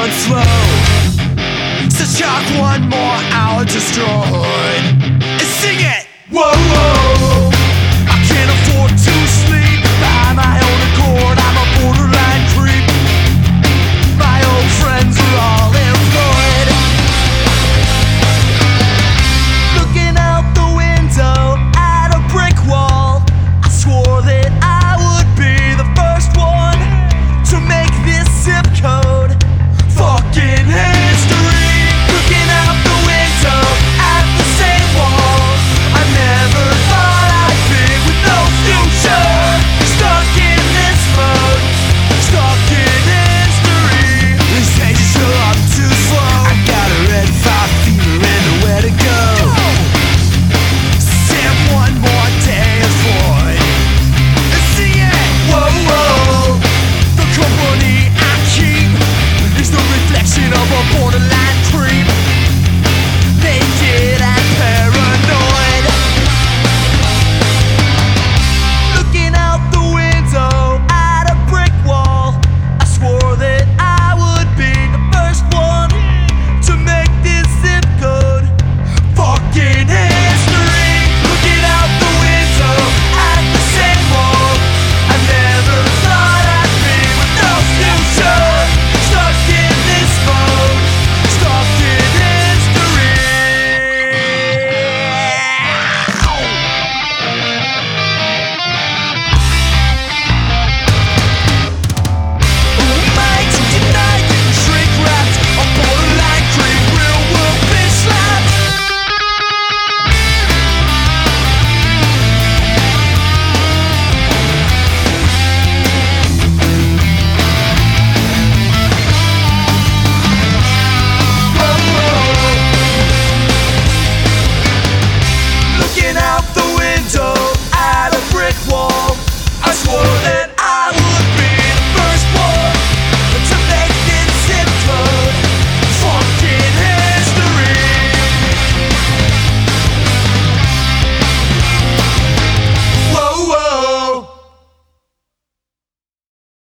run slow. So chuck one more hour destroyed.